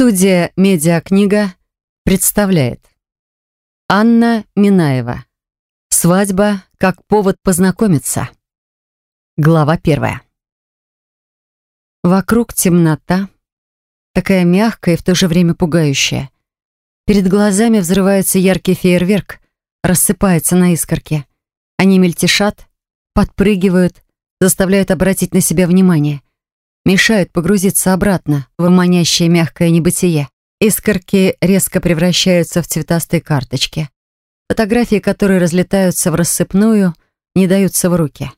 Студия «Медиакнига» представляет. Анна Минаева. «Свадьба. Как повод познакомиться» Глава первая. Вокруг темнота, такая мягкая и в то же время пугающая. Перед глазами взрывается яркий фейерверк, рассыпается на искорки. Они мельтешат, подпрыгивают, заставляют обратить на себя внимание — мешают погрузиться обратно в манящее мягкое небытие. Искорки резко превращаются в цветастые карточки. Фотографии, которые разлетаются в рассыпную, не даются в руки.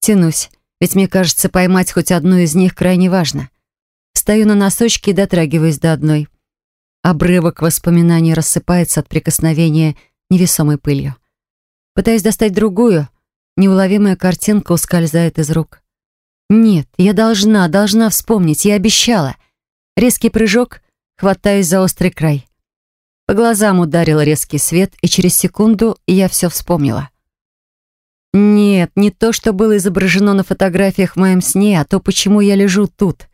Тянусь, ведь мне кажется, поймать хоть одну из них крайне важно. Стою на носочки и дотрагиваюсь до одной. Обрывок воспоминаний рассыпается от прикосновения невесомой пылью. Пытаюсь достать другую, неуловимая картинка ускользает из рук. Нет, я должна, должна вспомнить, я обещала. Резкий прыжок, хватаюсь за острый край. По глазам ударил резкий свет, и через секунду я все вспомнила. Нет, не то, что было изображено на фотографиях в моем сне, а то, почему я лежу тут,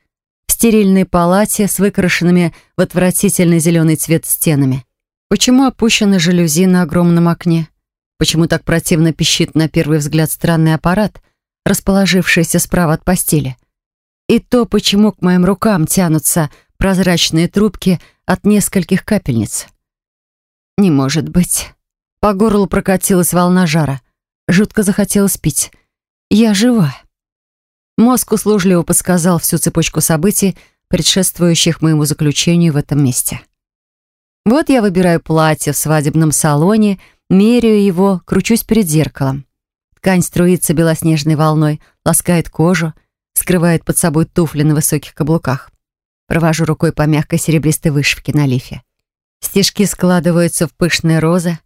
в стерильной палате с выкрашенными в отвратительный зеленый цвет стенами. Почему опущены жалюзи на огромном окне? Почему так противно пищит на первый взгляд странный аппарат — расположившаяся справа от постели. И то, почему к моим рукам тянутся прозрачные трубки от нескольких капельниц. Не может быть. По горлу прокатилась волна жара. Жутко захотелось пить. Я жива. Мозг услужливо подсказал всю цепочку событий, предшествующих моему заключению в этом месте. Вот я выбираю платье в свадебном салоне, меряю его, кручусь перед зеркалом. Ткань струится белоснежной волной, ласкает кожу, скрывает под собой туфли на высоких каблуках. Провожу рукой по мягкой серебристой вышивке на лифе. Стежки складываются в пышные розы.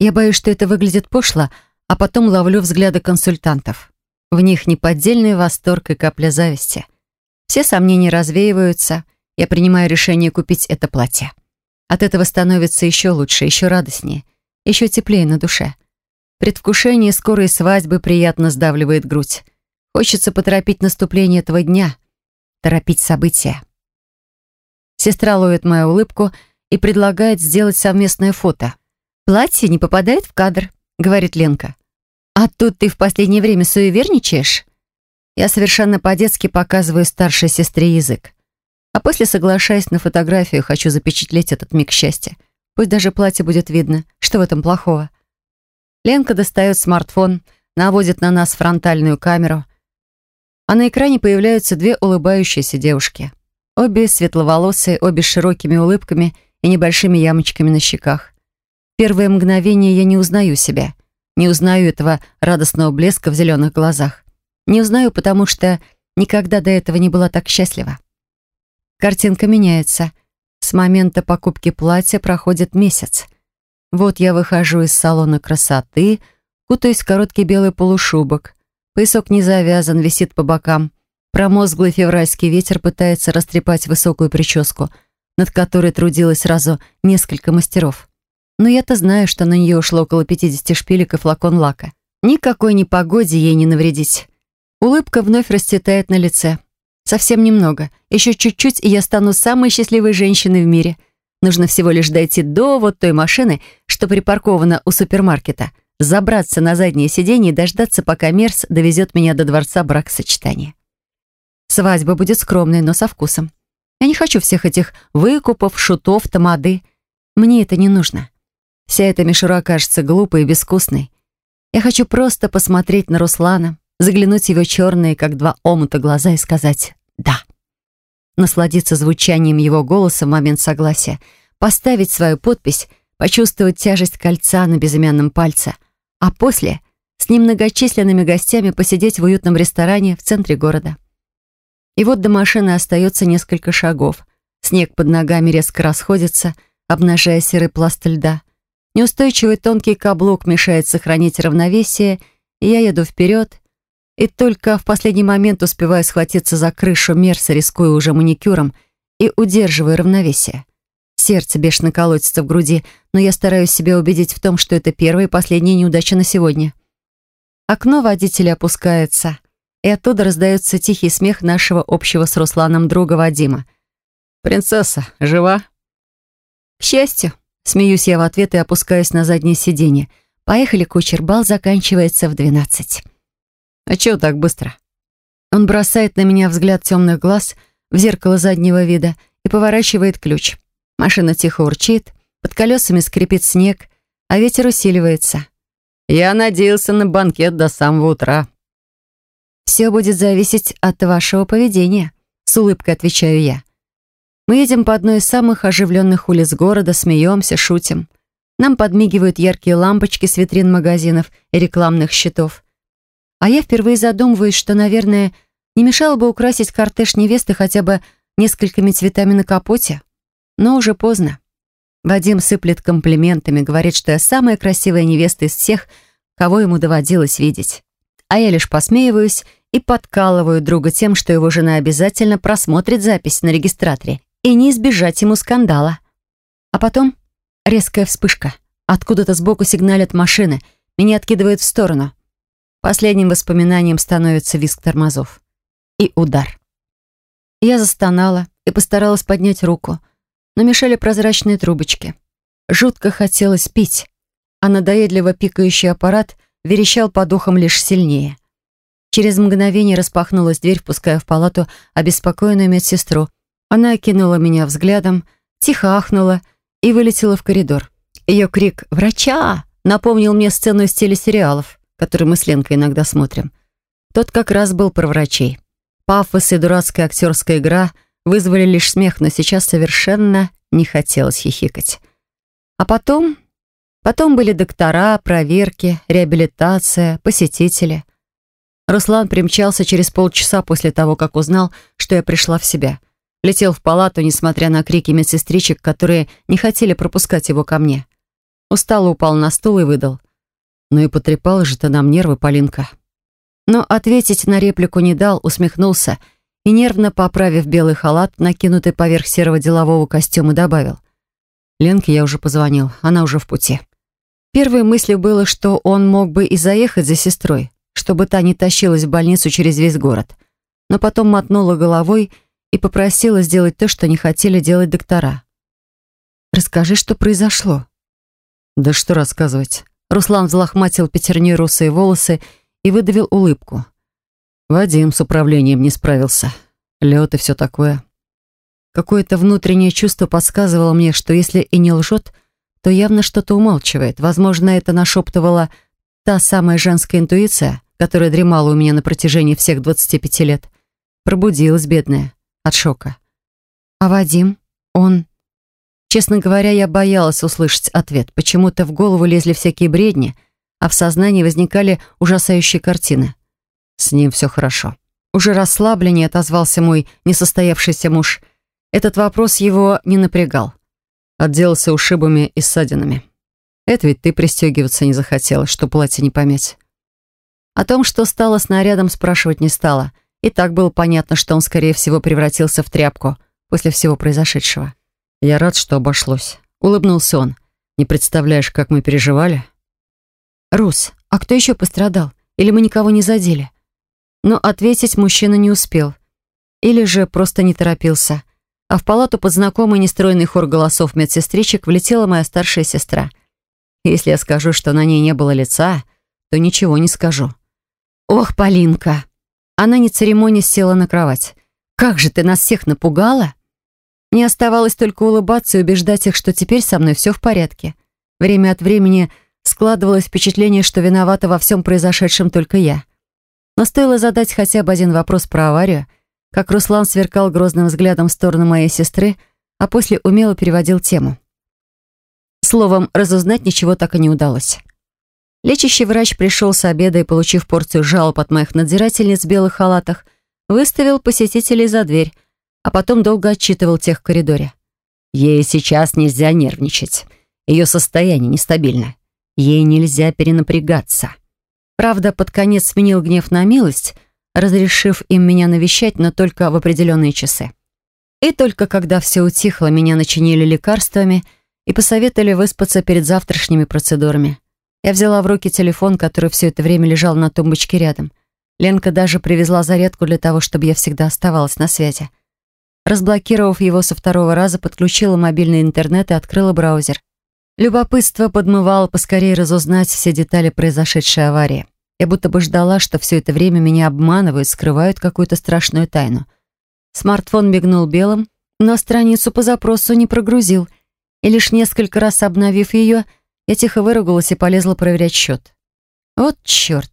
Я боюсь, что это выглядит пошло, а потом ловлю взгляды консультантов. В них неподдельный восторг и капля зависти. Все сомнения развеиваются. Я принимаю решение купить это платье. От этого становится еще лучше, еще радостнее, еще теплее на душе. Предвкушение скорой свадьбы приятно сдавливает грудь. Хочется поторопить наступление этого дня, торопить события. Сестра ловит мою улыбку и предлагает сделать совместное фото. «Платье не попадает в кадр», — говорит Ленка. «А тут ты в последнее время суеверничаешь?» Я совершенно по-детски показываю старшей сестре язык. А после соглашаясь на фотографию, хочу запечатлеть этот миг счастья. Пусть даже платье будет видно. Что в этом плохого? Ленка достает смартфон, наводит на нас фронтальную камеру, а на экране появляются две улыбающиеся девушки. Обе светловолосые, обе с широкими улыбками и небольшими ямочками на щеках. Первое мгновение я не узнаю себя. Не узнаю этого радостного блеска в зеленых глазах. Не узнаю, потому что никогда до этого не была так счастлива. Картинка меняется. С момента покупки платья проходит месяц. Вот я выхожу из салона красоты, кутаюсь в короткий белый полушубок. Поясок не завязан, висит по бокам. Промозглый февральский ветер пытается растрепать высокую прическу, над которой трудилось сразу несколько мастеров. Но я-то знаю, что на нее ушло около 50 шпилек и флакон лака. Никакой непогоде ей не навредить. Улыбка вновь расцветает на лице. Совсем немного. Еще чуть-чуть, и я стану самой счастливой женщиной в мире — Нужно всего лишь дойти до вот той машины, что припаркована у супермаркета, забраться на заднее сиденье и дождаться, пока Мерс довезет меня до дворца бракосочетания. Свадьба будет скромной, но со вкусом. Я не хочу всех этих выкупов, шутов, тамады. Мне это не нужно. Вся эта мишура кажется глупой и безвкусной. Я хочу просто посмотреть на Руслана, заглянуть в его черные, как два омута, глаза и сказать «да» насладиться звучанием его голоса в момент согласия, поставить свою подпись, почувствовать тяжесть кольца на безымянном пальце, а после с немногочисленными гостями посидеть в уютном ресторане в центре города. И вот до машины остается несколько шагов. Снег под ногами резко расходится, обнажая серый пласт льда. Неустойчивый тонкий каблук мешает сохранить равновесие, и я еду вперед, и только в последний момент успеваю схватиться за крышу Мерса, рискуя уже маникюром и удерживая равновесие. Сердце бешено колотится в груди, но я стараюсь себя убедить в том, что это первая и последняя неудача на сегодня. Окно водителя опускается, и оттуда раздается тихий смех нашего общего с Русланом друга Вадима. «Принцесса, жива?» «К счастью», — смеюсь я в ответ и опускаюсь на заднее сиденье. «Поехали, кучер, бал заканчивается в двенадцать». «А чего так быстро?» Он бросает на меня взгляд темных глаз в зеркало заднего вида и поворачивает ключ. Машина тихо урчит, под колесами скрипит снег, а ветер усиливается. «Я надеялся на банкет до самого утра». «Все будет зависеть от вашего поведения», — с улыбкой отвечаю я. Мы едем по одной из самых оживленных улиц города, смеемся, шутим. Нам подмигивают яркие лампочки с витрин магазинов и рекламных щитов. А я впервые задумываюсь, что, наверное, не мешало бы украсить кортеж невесты хотя бы несколькими цветами на капоте. Но уже поздно. Вадим сыплет комплиментами, говорит, что я самая красивая невеста из всех, кого ему доводилось видеть. А я лишь посмеиваюсь и подкалываю друга тем, что его жена обязательно просмотрит запись на регистраторе и не избежать ему скандала. А потом резкая вспышка. Откуда-то сбоку сигналят машины, меня откидывают в сторону. Последним воспоминанием становится визг тормозов. И удар. Я застонала и постаралась поднять руку, но мешали прозрачные трубочки. Жутко хотелось пить, а надоедливо пикающий аппарат верещал по духам лишь сильнее. Через мгновение распахнулась дверь, впуская в палату обеспокоенную медсестру. Она окинула меня взглядом, тихо ахнула и вылетела в коридор. Ее крик «Врача!» напомнил мне сцену из телесериалов который мы с Ленкой иногда смотрим. Тот как раз был про врачей. Пафос и дурацкая актерская игра вызвали лишь смех, но сейчас совершенно не хотелось хихикать. А потом... Потом были доктора, проверки, реабилитация, посетители. Руслан примчался через полчаса после того, как узнал, что я пришла в себя. Летел в палату, несмотря на крики медсестричек, которые не хотели пропускать его ко мне. Устало упал на стул и выдал. «Ну и потрепала же ты нам нервы, Полинка». Но ответить на реплику не дал, усмехнулся и, нервно поправив белый халат, накинутый поверх серого делового костюма, добавил. «Ленке я уже позвонил, она уже в пути». Первой мыслью было, что он мог бы и заехать за сестрой, чтобы та не тащилась в больницу через весь город. Но потом мотнула головой и попросила сделать то, что не хотели делать доктора. «Расскажи, что произошло». «Да что рассказывать?» Руслан взлохматил пятерней русые волосы и выдавил улыбку. Вадим с управлением не справился. Лед и все такое. Какое-то внутреннее чувство подсказывало мне, что если и не лжет, то явно что-то умалчивает. Возможно, это нашептывала та самая женская интуиция, которая дремала у меня на протяжении всех 25 лет. Пробудилась, бедная, от шока. А Вадим, он... Честно говоря, я боялась услышать ответ. Почему-то в голову лезли всякие бредни, а в сознании возникали ужасающие картины. С ним все хорошо. Уже расслабленнее отозвался мой несостоявшийся муж. Этот вопрос его не напрягал. Отделался ушибами и ссадинами. Это ведь ты пристегиваться не захотела, что платье не помять. О том, что стало снарядом, спрашивать не стала. И так было понятно, что он, скорее всего, превратился в тряпку после всего произошедшего. «Я рад, что обошлось», — улыбнулся он. «Не представляешь, как мы переживали?» «Рус, а кто еще пострадал? Или мы никого не задели?» Но ответить мужчина не успел. Или же просто не торопился. А в палату под знакомый нестройный хор голосов медсестричек влетела моя старшая сестра. Если я скажу, что на ней не было лица, то ничего не скажу. «Ох, Полинка!» Она не церемонясь села на кровать. «Как же ты нас всех напугала!» Мне оставалось только улыбаться и убеждать их, что теперь со мной все в порядке. Время от времени складывалось впечатление, что виновата во всем произошедшем только я. Но стоило задать хотя бы один вопрос про аварию, как Руслан сверкал грозным взглядом в сторону моей сестры, а после умело переводил тему. Словом, разузнать ничего так и не удалось. Лечащий врач пришел с обеда и, получив порцию жалоб от моих надзирательниц в белых халатах, выставил посетителей за дверь, а потом долго отчитывал тех в коридоре. Ей сейчас нельзя нервничать. Ее состояние нестабильно. Ей нельзя перенапрягаться. Правда, под конец сменил гнев на милость, разрешив им меня навещать, но только в определенные часы. И только когда все утихло, меня начинили лекарствами и посоветовали выспаться перед завтрашними процедурами. Я взяла в руки телефон, который все это время лежал на тумбочке рядом. Ленка даже привезла зарядку для того, чтобы я всегда оставалась на связи. Разблокировав его со второго раза, подключила мобильный интернет и открыла браузер. Любопытство подмывало поскорее разузнать все детали произошедшей аварии. Я будто бы ждала, что все это время меня обманывают, скрывают какую-то страшную тайну. Смартфон мигнул белым, но страницу по запросу не прогрузил, и лишь несколько раз обновив ее, я тихо выругалась и полезла проверять счет. Вот черт,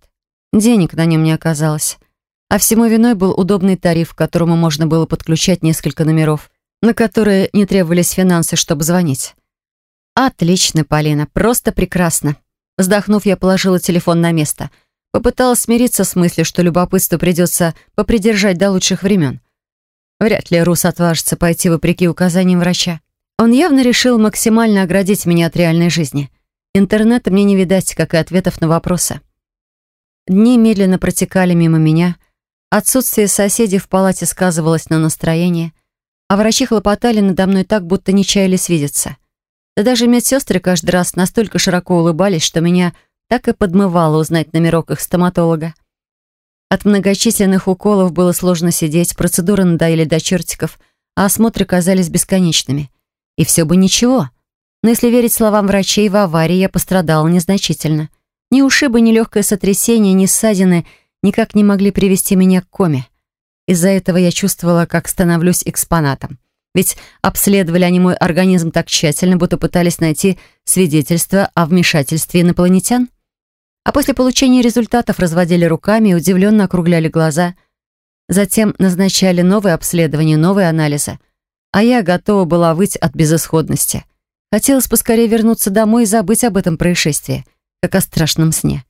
денег на нем не оказалось. А всему виной был удобный тариф, к которому можно было подключать несколько номеров, на которые не требовались финансы, чтобы звонить. «Отлично, Полина, просто прекрасно». Вздохнув, я положила телефон на место. Попыталась смириться с мыслью, что любопытство придется попридержать до лучших времен. Вряд ли Рус отважится пойти вопреки указаниям врача. Он явно решил максимально оградить меня от реальной жизни. Интернета мне не видать, как и ответов на вопросы. Дни медленно протекали мимо меня — Отсутствие соседей в палате сказывалось на настроении, а врачи хлопотали надо мной так, будто не чаялись видеться. Да даже медсестры каждый раз настолько широко улыбались, что меня так и подмывало узнать номерок их стоматолога. От многочисленных уколов было сложно сидеть, процедуры надоели до чертиков, а осмотры казались бесконечными. И все бы ничего. Но если верить словам врачей, в аварии я пострадала незначительно. Ни ушибы, ни легкое сотрясение, ни ссадины — никак не могли привести меня к коме. Из-за этого я чувствовала, как становлюсь экспонатом. Ведь обследовали они мой организм так тщательно, будто пытались найти свидетельство о вмешательстве инопланетян. А после получения результатов разводили руками и удивленно округляли глаза. Затем назначали новые обследования, новые анализы. А я готова была выть от безысходности. Хотелось поскорее вернуться домой и забыть об этом происшествии, как о страшном сне.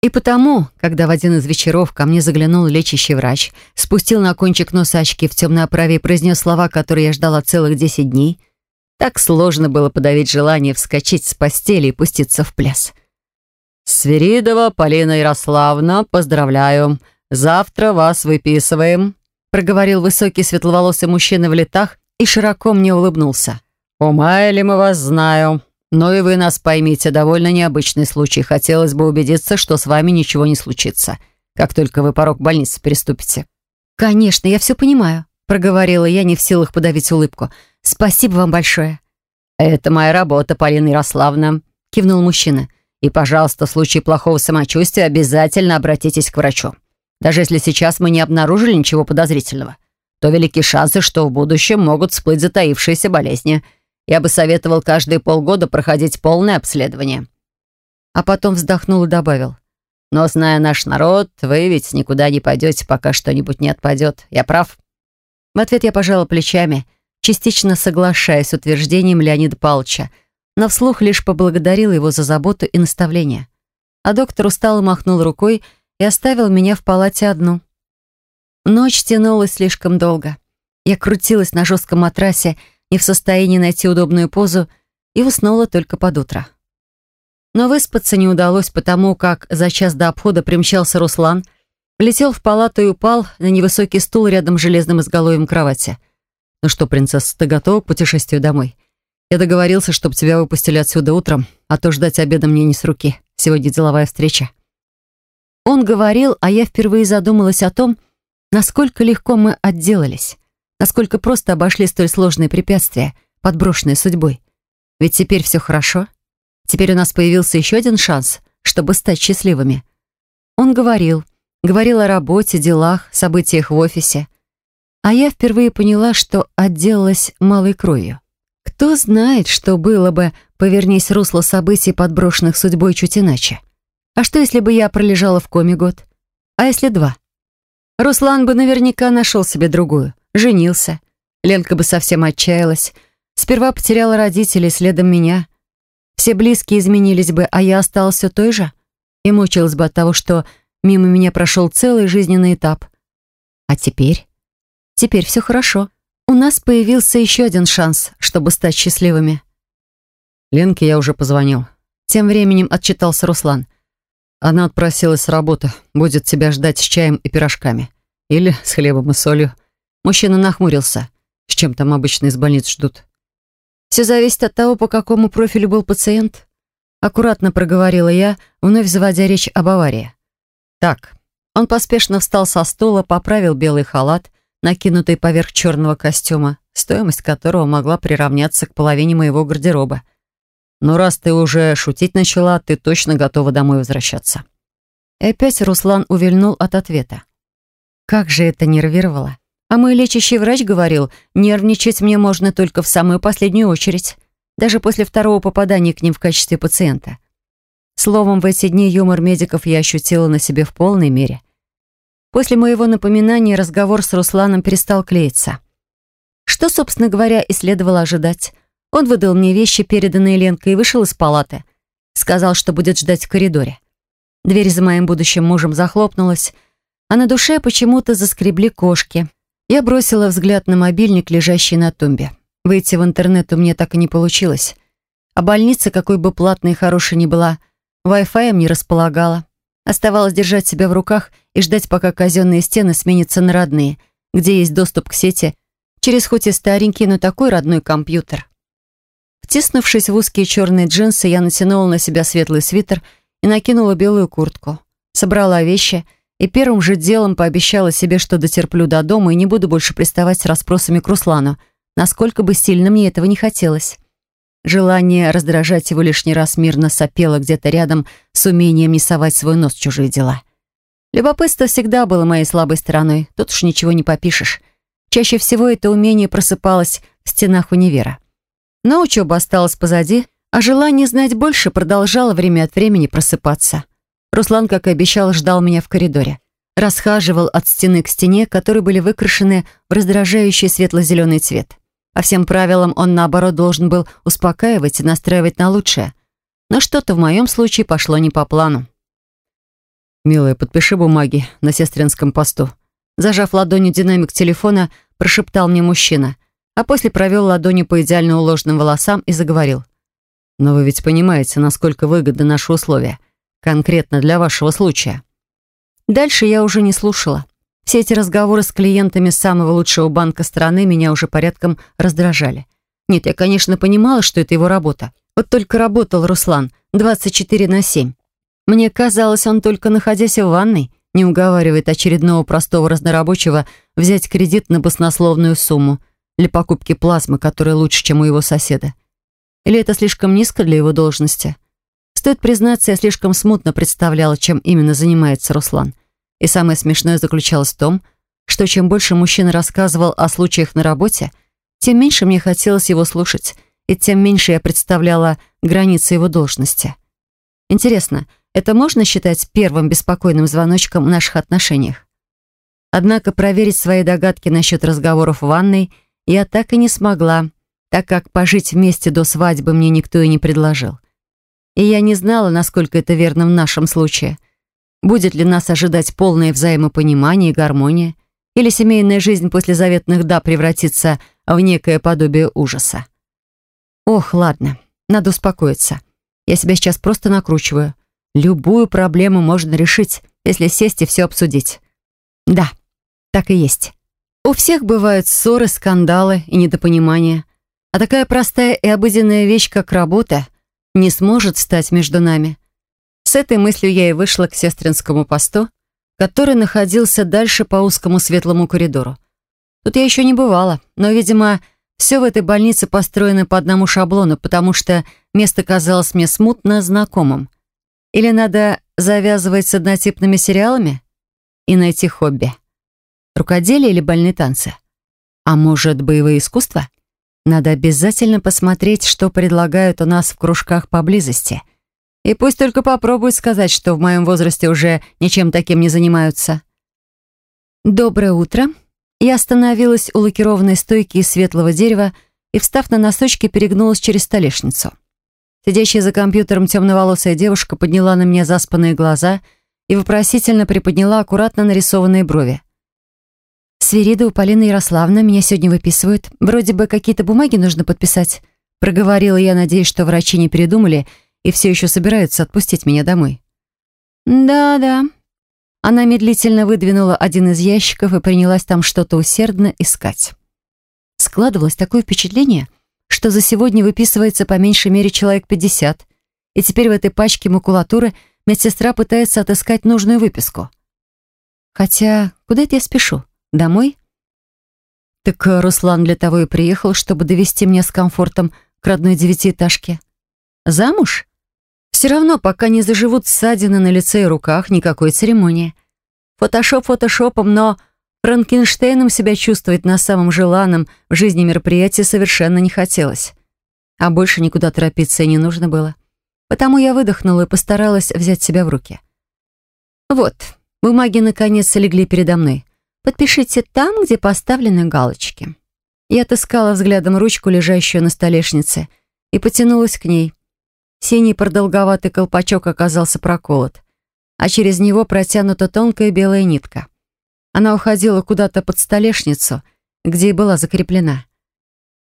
И потому, когда в один из вечеров ко мне заглянул лечащий врач, спустил на кончик носа очки в темной оправе и произнес слова, которые я ждала целых десять дней, так сложно было подавить желание вскочить с постели и пуститься в пляс. «Свиридова Полина Ярославна, поздравляю. Завтра вас выписываем», проговорил высокий светловолосый мужчина в летах и широко мне улыбнулся. «Умаяли мы вас, знаю. Но и вы нас поймите, довольно необычный случай. Хотелось бы убедиться, что с вами ничего не случится, как только вы порог больницы переступите». «Конечно, я все понимаю», — проговорила я, не в силах подавить улыбку. «Спасибо вам большое». «Это моя работа, Полина Ярославна», — кивнул мужчина. «И, пожалуйста, в случае плохого самочувствия обязательно обратитесь к врачу. Даже если сейчас мы не обнаружили ничего подозрительного, то велики шансы, что в будущем могут всплыть затаившиеся болезни — я бы советовал каждые полгода проходить полное обследование». А потом вздохнул и добавил. «Но, зная наш народ, вы ведь никуда не пойдете, пока что-нибудь не отпадет. Я прав?» В ответ я пожала плечами, частично соглашаясь с утверждением Леонида Павловича, но вслух лишь поблагодарил его за заботу и наставление. А доктор устало махнул рукой и оставил меня в палате одну. Ночь тянулась слишком долго. Я крутилась на жестком матрасе, не в состоянии найти удобную позу и уснула только под утро. Но выспаться не удалось, потому как за час до обхода примчался Руслан, влетел в палату и упал на невысокий стул рядом с железным изголовьем кровати. «Ну что, принцесса, ты готова к путешествию домой? Я договорился, чтобы тебя выпустили отсюда утром, а то ждать обеда мне не с руки. Сегодня деловая встреча». Он говорил, а я впервые задумалась о том, насколько легко мы отделались. Насколько просто обошли столь сложные препятствия, подброшенные судьбой. Ведь теперь все хорошо. Теперь у нас появился еще один шанс, чтобы стать счастливыми. Он говорил, говорил о работе, делах, событиях в офисе. А я впервые поняла, что отделалась малой кровью. Кто знает, что было бы, повернись русло событий, подброшенных судьбой чуть иначе. А что, если бы я пролежала в коме год? А если два? Руслан бы наверняка нашел себе другую женился. Ленка бы совсем отчаялась. Сперва потеряла родителей, следом меня. Все близкие изменились бы, а я осталась все той же. И мучилась бы от того, что мимо меня прошел целый жизненный этап. А теперь? Теперь все хорошо. У нас появился еще один шанс, чтобы стать счастливыми. Ленке я уже позвонил. Тем временем отчитался Руслан. Она отпросилась с работы. Будет тебя ждать с чаем и пирожками. Или с хлебом и солью. Мужчина нахмурился. С чем там обычно из больниц ждут? Все зависит от того, по какому профилю был пациент. Аккуратно проговорила я, вновь заводя речь об аварии. Так, он поспешно встал со стула, поправил белый халат, накинутой поверх черного костюма, стоимость которого могла приравняться к половине моего гардероба. «Ну, раз ты уже шутить начала, ты точно готова домой возвращаться». И опять Руслан увильнул от ответа. Как же это нервировало. А мой лечащий врач говорил, нервничать мне можно только в самую последнюю очередь, даже после второго попадания к ним в качестве пациента. Словом, в эти дни юмор медиков я ощутила на себе в полной мере. После моего напоминания разговор с Русланом перестал клеиться. Что, собственно говоря, и следовало ожидать. Он выдал мне вещи, переданные Ленкой, и вышел из палаты. Сказал, что будет ждать в коридоре. Дверь за моим будущим мужем захлопнулась, а на душе почему-то заскребли кошки. Я бросила взгляд на мобильник, лежащий на тумбе. Выйти в интернет у меня так и не получилось. А больница, какой бы платной и хорошей ни была, Wi-Fi не располагала. Оставалось держать себя в руках и ждать, пока казенные стены сменятся на родные, где есть доступ к сети, через хоть и старенький, но такой родной компьютер. Втиснувшись в узкие черные джинсы, я натянула на себя светлый свитер и накинула белую куртку. Собрала вещи — и первым же делом пообещала себе, что дотерплю до дома и не буду больше приставать с расспросами к Руслану, насколько бы сильно мне этого не хотелось. Желание раздражать его лишний раз мирно сопело где-то рядом с умением не совать свой нос в чужие дела. Любопытство всегда было моей слабой стороной, тут уж ничего не попишешь. Чаще всего это умение просыпалось в стенах универа. Но учеба осталась позади, а желание знать больше продолжало время от времени просыпаться. Руслан, как и обещал, ждал меня в коридоре. Расхаживал от стены к стене, которые были выкрашены в раздражающий светло-зеленый цвет. По всем правилам он, наоборот, должен был успокаивать и настраивать на лучшее. Но что-то в моем случае пошло не по плану. «Милая, подпиши бумаги на сестринском посту». Зажав ладонью динамик телефона, прошептал мне мужчина, а после провел ладонью по идеально уложенным волосам и заговорил. «Но вы ведь понимаете, насколько выгодны наши условия конкретно для вашего случая. Дальше я уже не слушала. Все эти разговоры с клиентами самого лучшего банка страны меня уже порядком раздражали. Нет, я, конечно, понимала, что это его работа. Вот только работал Руслан 24 на 7. Мне казалось, он только находясь в ванной, не уговаривает очередного простого разнорабочего взять кредит на баснословную сумму для покупки плазмы, которая лучше, чем у его соседа. Или это слишком низко для его должности? Стоит признаться, я слишком смутно представляла, чем именно занимается Руслан. И самое смешное заключалось в том, что чем больше мужчина рассказывал о случаях на работе, тем меньше мне хотелось его слушать, и тем меньше я представляла границы его должности. Интересно, это можно считать первым беспокойным звоночком в наших отношениях? Однако проверить свои догадки насчет разговоров в ванной я так и не смогла, так как пожить вместе до свадьбы мне никто и не предложил и я не знала, насколько это верно в нашем случае. Будет ли нас ожидать полное взаимопонимание и гармония, или семейная жизнь после заветных «да» превратится в некое подобие ужаса. Ох, ладно, надо успокоиться. Я себя сейчас просто накручиваю. Любую проблему можно решить, если сесть и все обсудить. Да, так и есть. У всех бывают ссоры, скандалы и недопонимания. А такая простая и обыденная вещь, как работа — не сможет стать между нами. С этой мыслью я и вышла к сестринскому посту, который находился дальше по узкому светлому коридору. Тут я еще не бывала, но, видимо, все в этой больнице построено по одному шаблону, потому что место казалось мне смутно знакомым. Или надо завязывать с однотипными сериалами и найти хобби? Рукоделие или больные танцы? А может, боевые искусства? Надо обязательно посмотреть, что предлагают у нас в кружках поблизости. И пусть только попробуют сказать, что в моем возрасте уже ничем таким не занимаются. Доброе утро. Я остановилась у лакированной стойки из светлого дерева и, встав на носочки, перегнулась через столешницу. Сидящая за компьютером темноволосая девушка подняла на меня заспанные глаза и вопросительно приподняла аккуратно нарисованные брови. «Свирида у Полины Ярославна меня сегодня выписывают. Вроде бы какие-то бумаги нужно подписать». Проговорила я, надеясь, что врачи не передумали и все еще собираются отпустить меня домой. «Да-да». Она медлительно выдвинула один из ящиков и принялась там что-то усердно искать. Складывалось такое впечатление, что за сегодня выписывается по меньшей мере человек 50, и теперь в этой пачке макулатуры медсестра пытается отыскать нужную выписку. Хотя, куда это я спешу? Домой? Так э, Руслан для того и приехал, чтобы довести меня с комфортом к родной девятиэтажке. Замуж? Все равно, пока не заживут ссадины на лице и руках, никакой церемонии. Фотошоп фотошопом, но Франкенштейном себя чувствовать на самом желанном в жизни мероприятии совершенно не хотелось. А больше никуда торопиться и не нужно было. Потому я выдохнула и постаралась взять себя в руки. Вот, бумаги наконец легли передо мной. Подпишите там, где поставлены галочки. Я отыскала взглядом ручку, лежащую на столешнице, и потянулась к ней. Синий продолговатый колпачок оказался проколот, а через него протянута тонкая белая нитка. Она уходила куда-то под столешницу, где и была закреплена.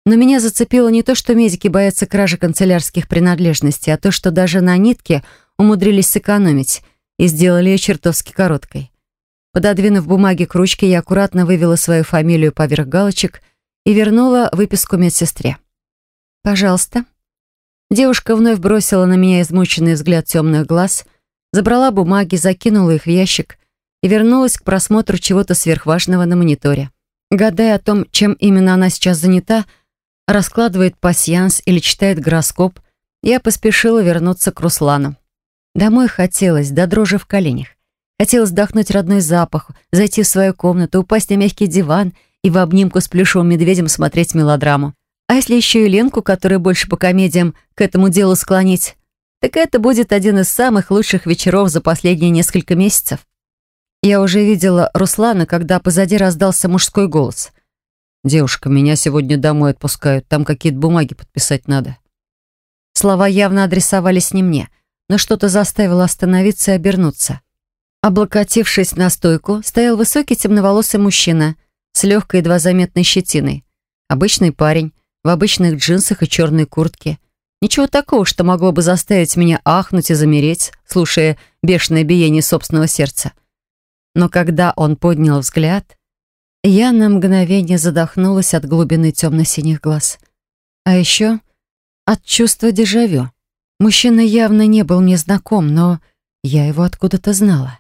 Но меня зацепило не то, что медики боятся кражи канцелярских принадлежностей, а то, что даже на нитке умудрились сэкономить и сделали ее чертовски короткой. Пододвинув бумаги к ручке, я аккуратно вывела свою фамилию поверх галочек и вернула выписку медсестре. «Пожалуйста». Девушка вновь бросила на меня измученный взгляд темных глаз, забрала бумаги, закинула их в ящик и вернулась к просмотру чего-то сверхважного на мониторе. Гадая о том, чем именно она сейчас занята, раскладывает пасьянс или читает гороскоп, я поспешила вернуться к Руслану. Домой хотелось, до дрожи в коленях. Хотелось вдохнуть родной запах, зайти в свою комнату, упасть на мягкий диван и в обнимку с плюшевым медведем смотреть мелодраму. А если еще и Ленку, которая больше по комедиям, к этому делу склонить, так это будет один из самых лучших вечеров за последние несколько месяцев. Я уже видела Руслана, когда позади раздался мужской голос. «Девушка, меня сегодня домой отпускают, там какие-то бумаги подписать надо». Слова явно адресовались не мне, но что-то заставило остановиться и обернуться. Облокотившись на стойку, стоял высокий темноволосый мужчина с легкой, едва заметной щетиной. Обычный парень, в обычных джинсах и черной куртке. Ничего такого, что могло бы заставить меня ахнуть и замереть, слушая бешеное биение собственного сердца. Но когда он поднял взгляд, я на мгновение задохнулась от глубины темно-синих глаз. А еще от чувства дежавю. Мужчина явно не был мне знаком, но я его откуда-то знала.